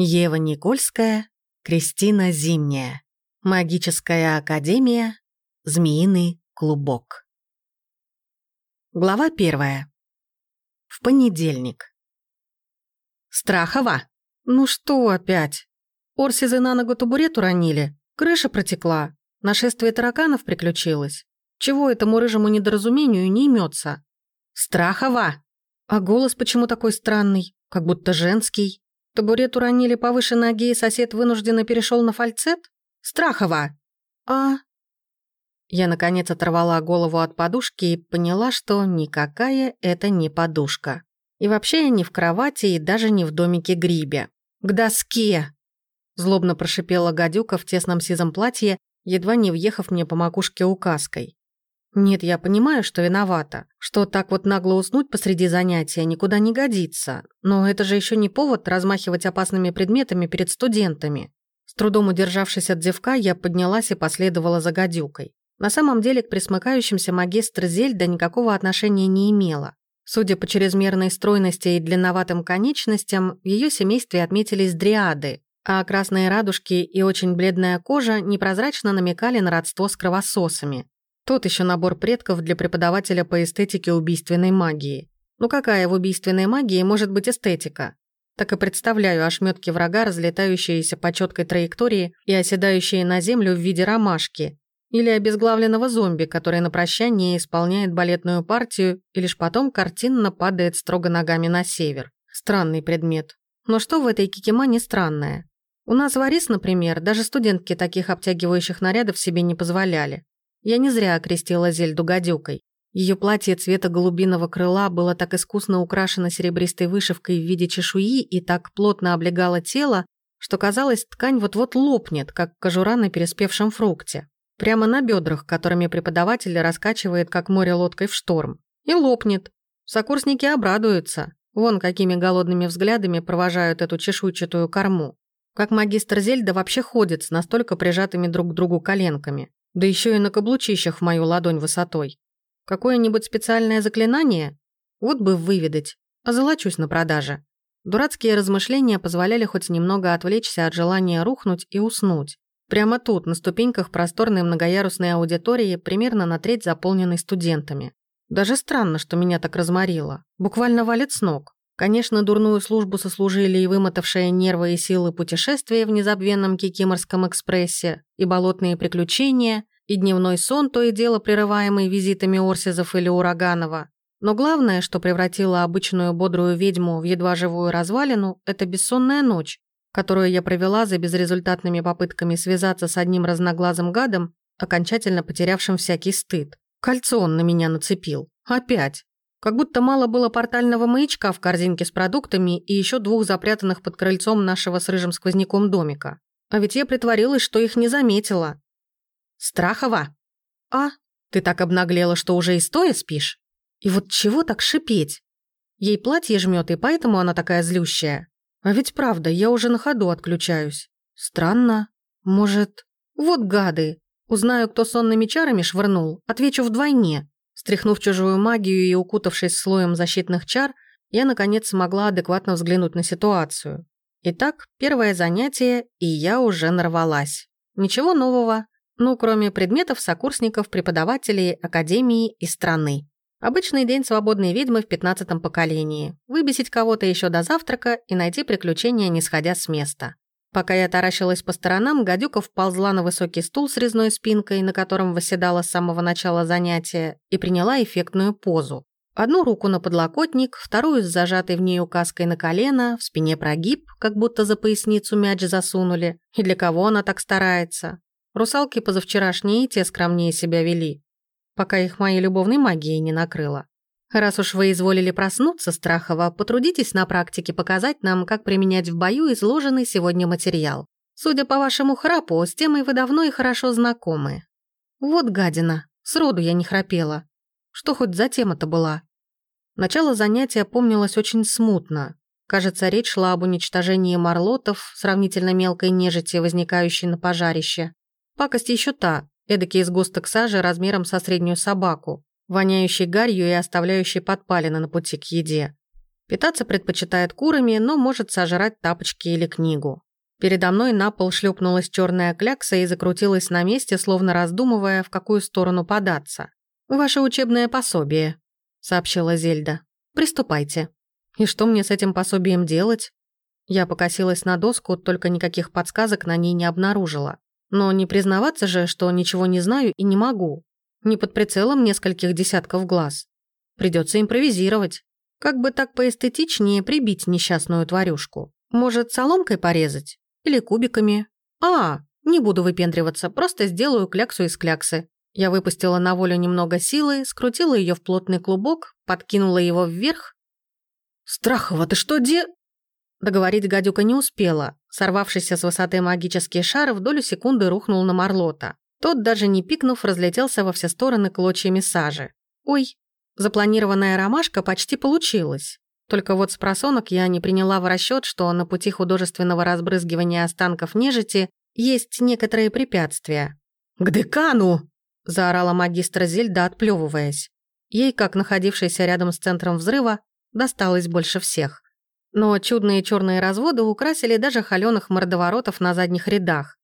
Ева Никольская, Кристина Зимняя. Магическая академия. Змеиный клубок. Глава первая. В понедельник. Страхова. Ну что опять? Орсизы на ногу табурет уронили, крыша протекла, нашествие тараканов приключилось. Чего этому рыжему недоразумению не имется? Страхова. А голос почему такой странный, как будто женский? Табурет уронили повыше ноги, и сосед вынужденно перешел на фальцет? Страхова! А... Я, наконец, оторвала голову от подушки и поняла, что никакая это не подушка. И вообще я не в кровати и даже не в домике грибе. «К доске!» Злобно прошипела гадюка в тесном сизом платье, едва не въехав мне по макушке указкой. Нет, я понимаю, что виновата, что так вот нагло уснуть посреди занятия никуда не годится, но это же еще не повод размахивать опасными предметами перед студентами. С трудом удержавшись от зевка, я поднялась и последовала за гадюкой. На самом деле к присмыкающимся магистр Зельда никакого отношения не имела. Судя по чрезмерной стройности и длинноватым конечностям, в ее семействе отметились дриады, а красные радужки и очень бледная кожа непрозрачно намекали на родство с кровососами. Тот еще набор предков для преподавателя по эстетике убийственной магии. Ну какая в убийственной магии может быть эстетика? Так и представляю ошметки врага, разлетающиеся по четкой траектории и оседающие на землю в виде ромашки. Или обезглавленного зомби, который на прощание исполняет балетную партию и лишь потом картинно падает строго ногами на север. Странный предмет. Но что в этой кикимане странное? У нас в Арис, например, даже студентки таких обтягивающих нарядов себе не позволяли. Я не зря окрестила Зельду гадюкой. Ее платье цвета голубиного крыла было так искусно украшено серебристой вышивкой в виде чешуи и так плотно облегало тело, что казалось, ткань вот-вот лопнет, как кожура на переспевшем фрукте. Прямо на бедрах, которыми преподаватель раскачивает, как море лодкой в шторм. И лопнет. Сокурсники обрадуются. Вон какими голодными взглядами провожают эту чешуйчатую корму. Как магистр Зельда вообще ходит с настолько прижатыми друг к другу коленками. Да еще и на каблучищах в мою ладонь высотой. Какое-нибудь специальное заклинание? Вот бы выведать. Озолочусь на продаже. Дурацкие размышления позволяли хоть немного отвлечься от желания рухнуть и уснуть. Прямо тут, на ступеньках просторной многоярусной аудитории, примерно на треть заполненной студентами. Даже странно, что меня так разморило. Буквально валит с ног. Конечно, дурную службу сослужили и вымотавшие нервы и силы путешествия в незабвенном Кикиморском экспрессе, и болотные приключения, и дневной сон, то и дело прерываемый визитами Орсизов или Ураганова. Но главное, что превратило обычную бодрую ведьму в едва живую развалину, это бессонная ночь, которую я провела за безрезультатными попытками связаться с одним разноглазым гадом, окончательно потерявшим всякий стыд. Кольцо он на меня нацепил. Опять. Как будто мало было портального маячка в корзинке с продуктами и еще двух запрятанных под крыльцом нашего с рыжим сквозняком домика. А ведь я притворилась, что их не заметила. Страхова? А? Ты так обнаглела, что уже и стоя спишь? И вот чего так шипеть? Ей платье жмет, и поэтому она такая злющая. А ведь правда, я уже на ходу отключаюсь. Странно. Может... Вот гады. Узнаю, кто сонными чарами швырнул, отвечу вдвойне. Стряхнув чужую магию и укутавшись слоем защитных чар, я, наконец, смогла адекватно взглянуть на ситуацию. Итак, первое занятие, и я уже нарвалась. Ничего нового, ну, кроме предметов сокурсников, преподавателей, академии и страны. Обычный день свободной ведьмы в пятнадцатом поколении. Выбесить кого-то еще до завтрака и найти приключения, не сходя с места. Пока я таращилась по сторонам, гадюка вползла на высокий стул с резной спинкой, на котором восседала с самого начала занятия, и приняла эффектную позу. Одну руку на подлокотник, вторую с зажатой в ней указкой на колено, в спине прогиб, как будто за поясницу мяч засунули. И для кого она так старается? Русалки позавчерашние те скромнее себя вели, пока их моей любовной магией не накрыло. Раз уж вы изволили проснуться, Страхова, потрудитесь на практике показать нам, как применять в бою изложенный сегодня материал. Судя по вашему храпу, с темой вы давно и хорошо знакомы. Вот гадина, сроду я не храпела. Что хоть за тема-то была? Начало занятия помнилось очень смутно. Кажется, речь шла об уничтожении марлотов, сравнительно мелкой нежити, возникающей на пожарище. Пакость еще та, эдакий сгусток сажи размером со среднюю собаку воняющий гарью и оставляющий подпалины на пути к еде. Питаться предпочитает курами, но может сожрать тапочки или книгу. Передо мной на пол шлепнулась черная клякса и закрутилась на месте, словно раздумывая, в какую сторону податься. «Ваше учебное пособие», — сообщила Зельда. «Приступайте». «И что мне с этим пособием делать?» Я покосилась на доску, только никаких подсказок на ней не обнаружила. Но не признаваться же, что ничего не знаю и не могу. Не под прицелом нескольких десятков глаз. Придется импровизировать. Как бы так поэстетичнее прибить несчастную тварюшку. Может, соломкой порезать? Или кубиками? А, не буду выпендриваться, просто сделаю кляксу из кляксы. Я выпустила на волю немного силы, скрутила ее в плотный клубок, подкинула его вверх. «Страхова, ты что де...» Договорить гадюка не успела. Сорвавшийся с высоты магический шар в долю секунды рухнул на Марлота. Тот, даже не пикнув, разлетелся во все стороны клочьями сажи. «Ой, запланированная ромашка почти получилась. Только вот с просонок я не приняла в расчет, что на пути художественного разбрызгивания останков нежити есть некоторые препятствия. «К декану!» – заорала магистра Зельда, отплевываясь. Ей, как находившейся рядом с центром взрыва, досталось больше всех. Но чудные черные разводы украсили даже холеных мордоворотов на задних рядах.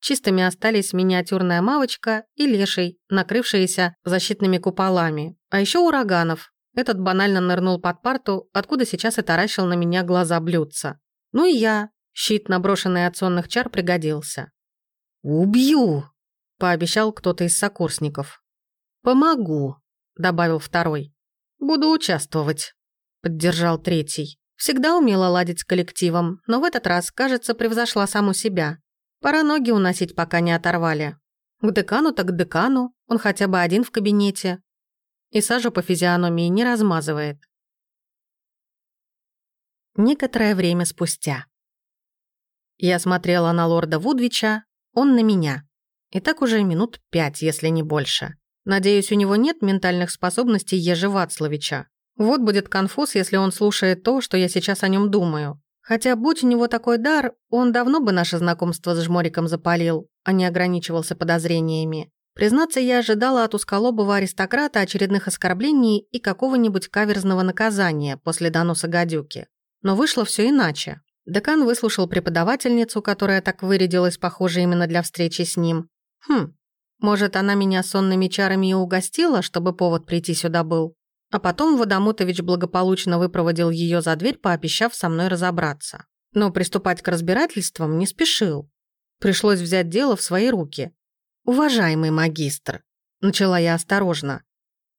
Чистыми остались миниатюрная мавочка и леший, накрывшиеся защитными куполами. А еще ураганов, этот банально нырнул под парту, откуда сейчас и таращил на меня глаза блюдца. Ну и я. Щит, наброшенный от сонных чар, пригодился. «Убью!» – пообещал кто-то из сокурсников. «Помогу», – добавил второй. «Буду участвовать», – поддержал третий. Всегда умела ладить с коллективом, но в этот раз, кажется, превзошла саму себя. Пора ноги уносить, пока не оторвали. К декану так к декану, он хотя бы один в кабинете и сажу по физиономии не размазывает. Некоторое время спустя. Я смотрела на лорда Вудвича, он на меня. И так уже минут пять, если не больше. Надеюсь, у него нет ментальных способностей Ежи Вацлавича. Вот будет конфуз, если он слушает то, что я сейчас о нем думаю. Хотя, будь у него такой дар, он давно бы наше знакомство с Жмориком запалил, а не ограничивался подозрениями. Признаться, я ожидала от узколобого аристократа очередных оскорблений и какого-нибудь каверзного наказания после доноса гадюки. Но вышло все иначе. Декан выслушал преподавательницу, которая так вырядилась, похоже, именно для встречи с ним. Хм, может, она меня сонными чарами и угостила, чтобы повод прийти сюда был? А потом Водомутович благополучно выпроводил ее за дверь, пообещав со мной разобраться. Но приступать к разбирательствам не спешил. Пришлось взять дело в свои руки. «Уважаемый магистр», — начала я осторожно,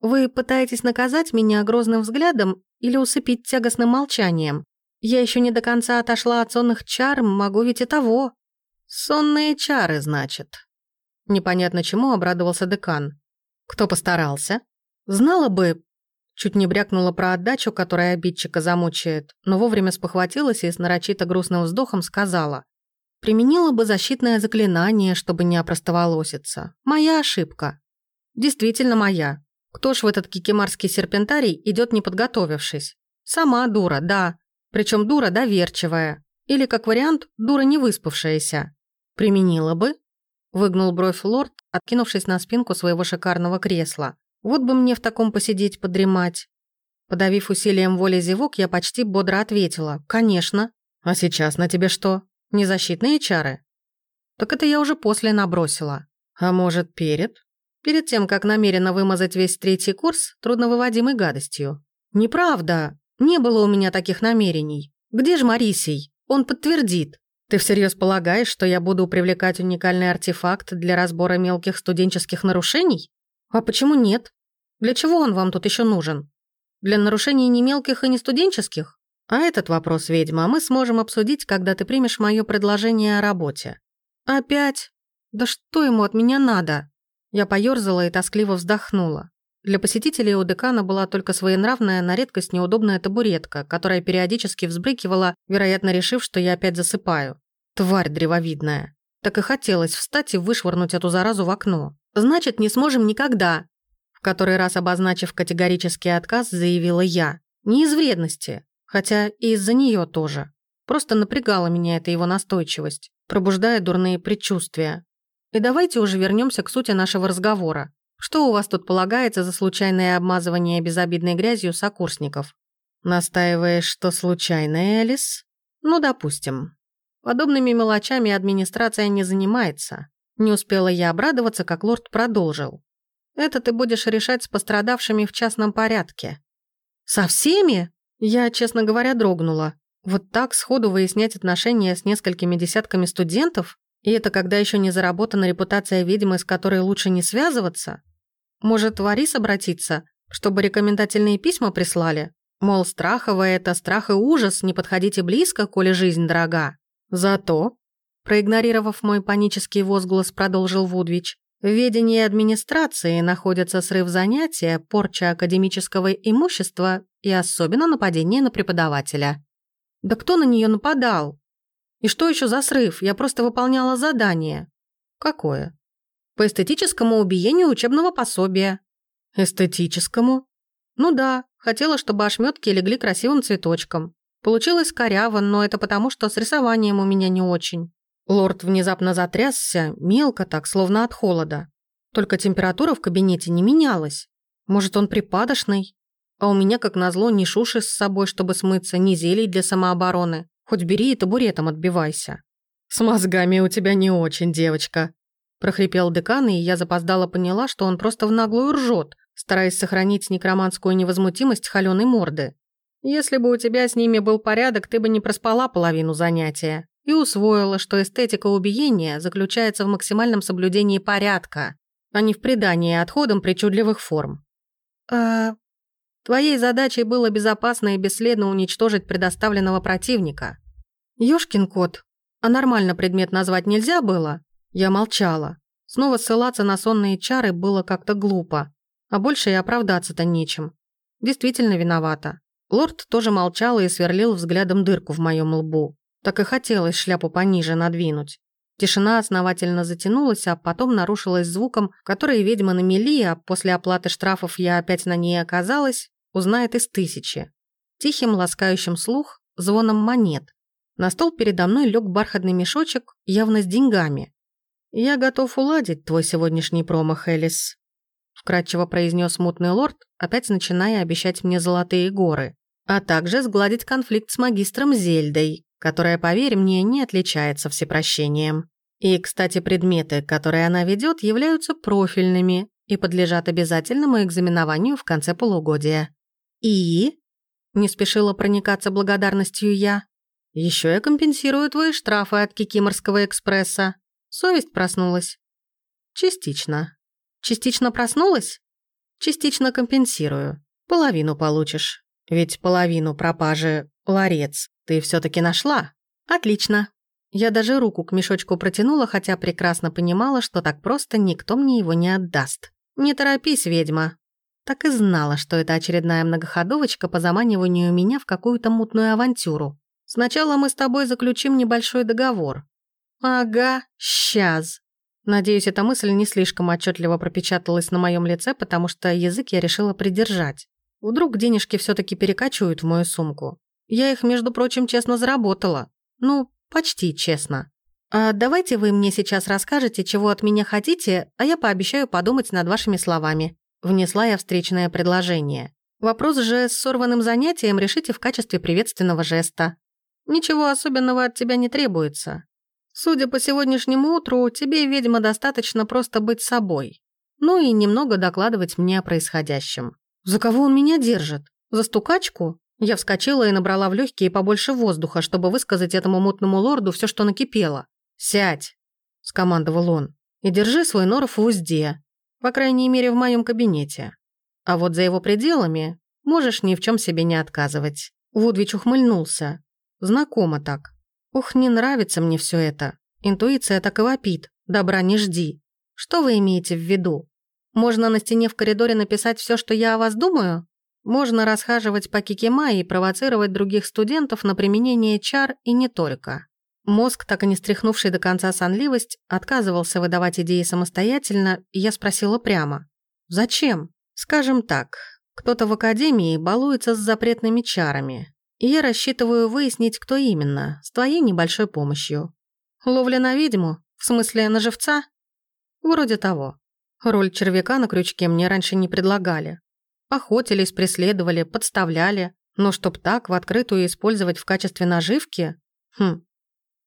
«вы пытаетесь наказать меня грозным взглядом или усыпить тягостным молчанием? Я еще не до конца отошла от сонных чар, могу ведь и того». «Сонные чары, значит». Непонятно чему обрадовался декан. «Кто постарался?» «Знала бы...» Чуть не брякнула про отдачу, которая обидчика замучает, но вовремя спохватилась и с нарочито грустным вздохом сказала. Применила бы защитное заклинание, чтобы не опростоволоситься. Моя ошибка. Действительно моя. Кто ж в этот кикимарский серпентарий идет не подготовившись? Сама дура, да. Причем дура доверчивая. Или, как вариант, дура не выспавшаяся. Применила бы? Выгнул бровь лорд, откинувшись на спинку своего шикарного кресла. Вот бы мне в таком посидеть, подремать. Подавив усилием воли зевок, я почти бодро ответила. «Конечно. А сейчас на тебе что?» Незащитные чары? Так это я уже после набросила. А может, перед? Перед тем, как намеренно вымазать весь третий курс трудновыводимой гадостью. Неправда. Не было у меня таких намерений. Где же Марисий? Он подтвердит. Ты всерьез полагаешь, что я буду привлекать уникальный артефакт для разбора мелких студенческих нарушений? А почему нет? Для чего он вам тут еще нужен? Для нарушений не мелких и не студенческих? А этот вопрос, ведьма, мы сможем обсудить, когда ты примешь мое предложение о работе. Опять? Да что ему от меня надо? Я поёрзала и тоскливо вздохнула. Для посетителей у декана была только своенравная, на редкость неудобная табуретка, которая периодически взбрыкивала, вероятно, решив, что я опять засыпаю. Тварь древовидная. Так и хотелось встать и вышвырнуть эту заразу в окно. «Значит, не сможем никогда», в который раз обозначив категорический отказ, заявила я. «Не из вредности, Хотя и из-за нее тоже. Просто напрягала меня эта его настойчивость, пробуждая дурные предчувствия. И давайте уже вернемся к сути нашего разговора. Что у вас тут полагается за случайное обмазывание безобидной грязью сокурсников? Настаиваешь, что случайно, Элис? Ну, допустим. Подобными мелочами администрация не занимается. Не успела я обрадоваться, как лорд продолжил. Это ты будешь решать с пострадавшими в частном порядке. Со всеми? Я, честно говоря, дрогнула. Вот так сходу выяснять отношения с несколькими десятками студентов? И это когда еще не заработана репутация ведьмы, с которой лучше не связываться? Может, Варис обратиться, чтобы рекомендательные письма прислали? Мол, страховое это страх и ужас, не подходите близко, коли жизнь дорога. Зато, проигнорировав мой панический возглас, продолжил Вудвич, в ведении администрации находятся срыв занятия, порча академического имущества и особенно нападение на преподавателя. Да кто на нее нападал? И что еще за срыв? Я просто выполняла задание. Какое? По эстетическому убиению учебного пособия. Эстетическому? Ну да, хотела, чтобы ошметки легли красивым цветочком. Получилось коряво, но это потому, что с рисованием у меня не очень. Лорд внезапно затрясся, мелко так, словно от холода. Только температура в кабинете не менялась. Может, он припадочный? А у меня, как назло, ни шуши с собой, чтобы смыться, ни зелий для самообороны. Хоть бери и табуретом отбивайся. С мозгами у тебя не очень, девочка. Прохрипел декан, и я запоздала поняла, что он просто в наглую ржет, стараясь сохранить некроманскую невозмутимость холёной морды. Если бы у тебя с ними был порядок, ты бы не проспала половину занятия и усвоила, что эстетика убиения заключается в максимальном соблюдении порядка, а не в придании отходам причудливых форм. А твоей задачей было безопасно и бесследно уничтожить предоставленного противника. Ёшкин кот, а нормально предмет назвать нельзя было? Я молчала. Снова ссылаться на сонные чары было как-то глупо, а больше и оправдаться-то нечем. Действительно виновата. Лорд тоже молчал и сверлил взглядом дырку в моем лбу. Так и хотелось шляпу пониже надвинуть. Тишина основательно затянулась, а потом нарушилась звуком, который ведьма на мели, а после оплаты штрафов я опять на ней оказалась, узнает из тысячи. Тихим, ласкающим слух, звоном монет. На стол передо мной лег бархатный мешочек, явно с деньгами. «Я готов уладить твой сегодняшний промах, Элис», вкратчиво произнес мутный лорд, опять начиная обещать мне золотые горы, а также сгладить конфликт с магистром Зельдой, которая, поверь мне, не отличается всепрощением. И, кстати, предметы, которые она ведет, являются профильными и подлежат обязательному экзаменованию в конце полугодия. И? Не спешила проникаться благодарностью я. Еще я компенсирую твои штрафы от Кикиморского экспресса. Совесть проснулась? Частично. Частично проснулась? Частично компенсирую. Половину получишь. Ведь половину пропажи ларец ты все таки нашла? Отлично. Я даже руку к мешочку протянула, хотя прекрасно понимала, что так просто никто мне его не отдаст. Не торопись, ведьма. Так и знала, что это очередная многоходовочка по заманиванию меня в какую-то мутную авантюру. Сначала мы с тобой заключим небольшой договор. Ага, сейчас. Надеюсь, эта мысль не слишком отчетливо пропечаталась на моем лице, потому что язык я решила придержать. Вдруг денежки все таки перекачивают в мою сумку. Я их, между прочим, честно заработала. Ну, почти честно. А давайте вы мне сейчас расскажете, чего от меня хотите, а я пообещаю подумать над вашими словами. Внесла я встречное предложение. Вопрос же с сорванным занятием решите в качестве приветственного жеста. Ничего особенного от тебя не требуется. Судя по сегодняшнему утру, тебе, видимо, достаточно просто быть собой. Ну и немного докладывать мне о происходящем. За кого он меня держит? За стукачку? Я вскочила и набрала в легкие побольше воздуха, чтобы высказать этому мутному лорду все, что накипело. «Сядь», — скомандовал он, — «и держи свой норов в узде, по крайней мере, в моем кабинете. А вот за его пределами можешь ни в чем себе не отказывать». Вудвич ухмыльнулся. Знакомо так. Ух, не нравится мне все это. Интуиция так и вопит. Добра не жди. Что вы имеете в виду? Можно на стене в коридоре написать все, что я о вас думаю? Можно расхаживать по кикима и провоцировать других студентов на применение чар и не только. Мозг, так и не стряхнувший до конца сонливость, отказывался выдавать идеи самостоятельно, и я спросила прямо. «Зачем?» «Скажем так, кто-то в академии балуется с запретными чарами, и я рассчитываю выяснить, кто именно, с твоей небольшой помощью. Ловля на ведьму? В смысле, на живца?» «Вроде того. Роль червяка на крючке мне раньше не предлагали. Охотились, преследовали, подставляли, Но чтоб так, в открытую использовать в качестве наживки? Хм,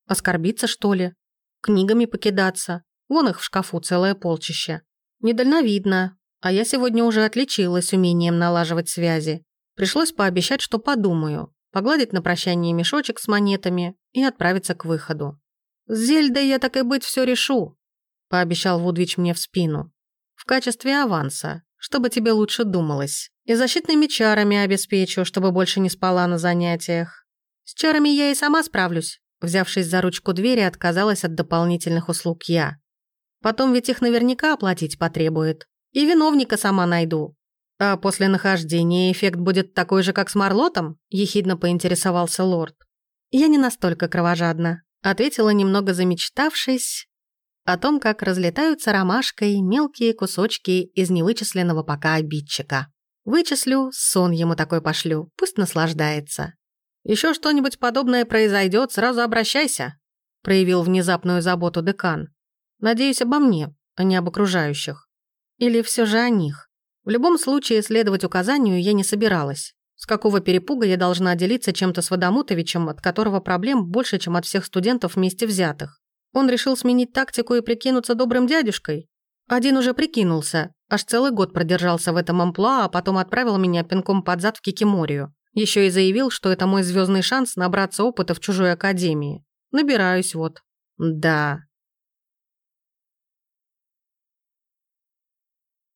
оскорбиться, что ли? Книгами покидаться? Вон их в шкафу целое полчище. Недальновидно, а я сегодня уже отличилась умением налаживать связи. Пришлось пообещать, что подумаю, погладить на прощание мешочек с монетами и отправиться к выходу. «С Зельдой я так и быть все решу», – пообещал Вудвич мне в спину. «В качестве аванса, чтобы тебе лучше думалось. И защитными чарами обеспечу, чтобы больше не спала на занятиях. С чарами я и сама справлюсь». Взявшись за ручку двери, отказалась от дополнительных услуг я. Потом ведь их наверняка оплатить потребует. И виновника сама найду. А после нахождения эффект будет такой же, как с Марлотом? Ехидно поинтересовался лорд. Я не настолько кровожадна. Ответила, немного замечтавшись, о том, как разлетаются ромашкой мелкие кусочки из невычисленного пока обидчика. Вычислю, сон ему такой пошлю, пусть наслаждается. Еще что-нибудь подобное произойдет, сразу обращайся», проявил внезапную заботу декан. «Надеюсь, обо мне, а не об окружающих. Или все же о них. В любом случае, следовать указанию я не собиралась. С какого перепуга я должна делиться чем-то с Водомутовичем, от которого проблем больше, чем от всех студентов вместе взятых? Он решил сменить тактику и прикинуться добрым дядюшкой? Один уже прикинулся, аж целый год продержался в этом амплуа, а потом отправил меня пинком под зад в Кикиморию. Еще и заявил, что это мой звездный шанс набраться опыта в чужой академии. Набираюсь вот. Да,